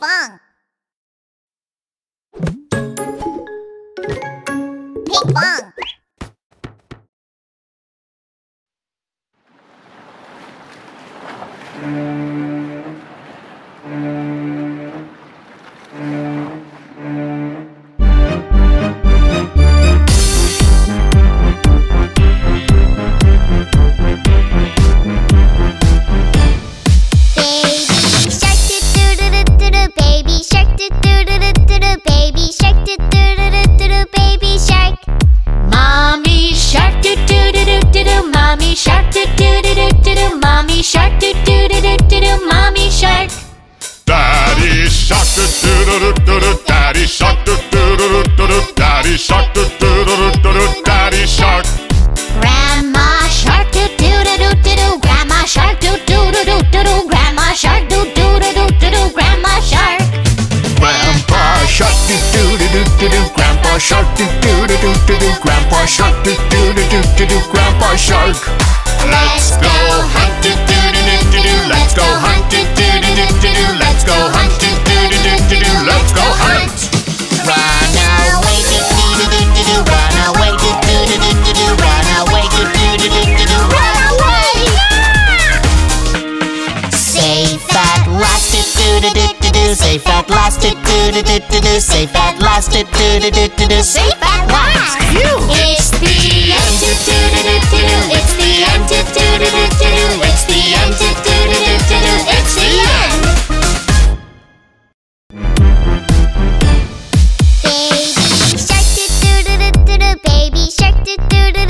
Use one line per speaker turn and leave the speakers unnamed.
bong. Ping pong. Do do
Daddy shark do do do do do do Daddy shark do do do do do do Daddy shark
Grandma shark do do do do do do grandma shark do do do do do do grandma shark do do do do do do grandma shark
Grandpa shark do do do do do do Grandpa shark do do do do do do Grandpa shark do do do do do do Grandpa shark Let's go hunt do Safe at last, it do do do do do. Safe at last, it do do do do do. Safe at last. you.
It's the end, do do do do do. It's the end, do do do do do. It's the end, do do do do do. It's the end. Baby shark, do do do do do. Baby shark, do do do.